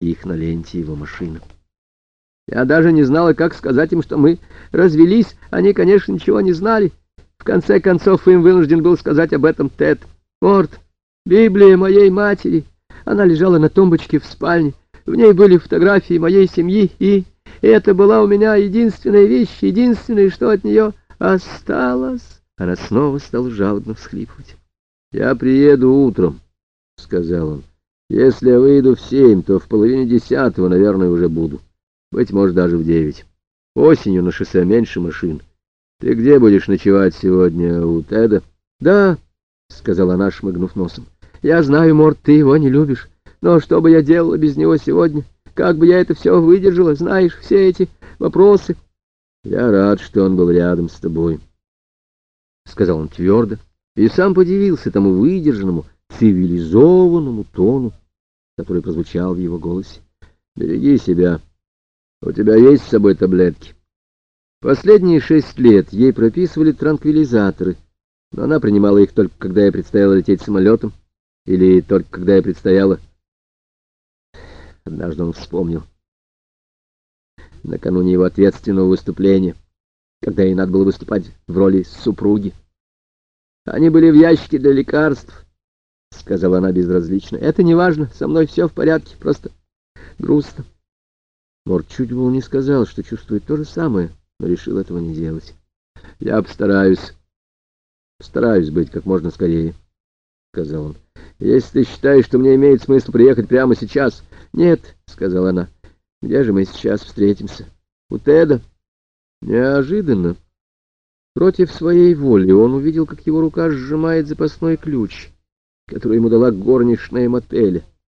их на ленте его машины. Я даже не знала, как сказать им, что мы развелись. Они, конечно, ничего не знали. В конце концов, им вынужден был сказать об этом Тед. Морд, Библия моей матери. Она лежала на тумбочке в спальне. В ней были фотографии моей семьи, и это была у меня единственная вещь, единственное, что от нее осталось. Она снова стала жалобно всхлипывать. — Я приеду утром, — сказал он. — Если я выйду в семь, то в половине десятого, наверное, уже буду. Быть может, даже в девять. Осенью на шоссе меньше машин. Ты где будешь ночевать сегодня, у Теда? — Да, — сказала она, шмыгнув носом. — Я знаю, Морд, ты его не любишь. Но что бы я делала без него сегодня? Как бы я это все выдержала, знаешь, все эти вопросы? Я рад, что он был рядом с тобой, — сказал он твердо, и сам подивился тому выдержанному, цивилизованному тону, который прозвучал в его голосе. Береги себя. У тебя есть с собой таблетки? Последние шесть лет ей прописывали транквилизаторы, но она принимала их только когда ей предстояло лететь самолетом, или только когда ей предстояло Однажды он вспомнил. Накануне его ответственного выступления, когда ей надо было выступать в роли супруги. Они были в ящике для лекарств, — сказала она безразлично. Это не важно, со мной все в порядке, просто грустно. Мор чуть было не сказал, что чувствует то же самое, но решил этого не делать. Я постараюсь, постараюсь быть как можно скорее, — сказал он. Если ты считаешь, что мне имеет смысл приехать прямо сейчас... Нет, — сказала она. Где же мы сейчас встретимся? У Теда. Неожиданно. Против своей воли он увидел, как его рука сжимает запасной ключ, который ему дала горничная мотеля.